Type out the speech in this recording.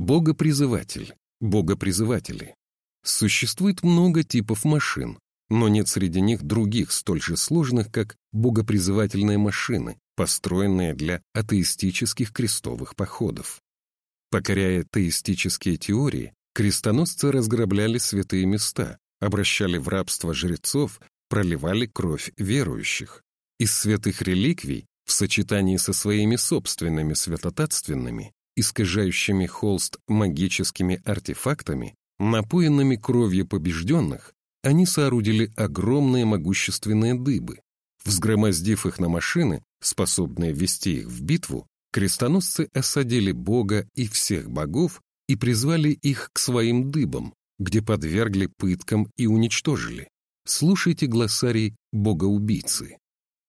Богопризыватель, богопризыватели. Существует много типов машин, но нет среди них других столь же сложных, как богопризывательные машины, построенные для атеистических крестовых походов. Покоряя теистические теории, крестоносцы разграбляли святые места, обращали в рабство жрецов, проливали кровь верующих. Из святых реликвий, в сочетании со своими собственными святотатственными, искажающими холст магическими артефактами, напоенными кровью побежденных, они соорудили огромные могущественные дыбы. Взгромоздив их на машины, способные ввести их в битву, крестоносцы осадили Бога и всех богов и призвали их к своим дыбам, где подвергли пыткам и уничтожили. Слушайте глоссарий богоубийцы.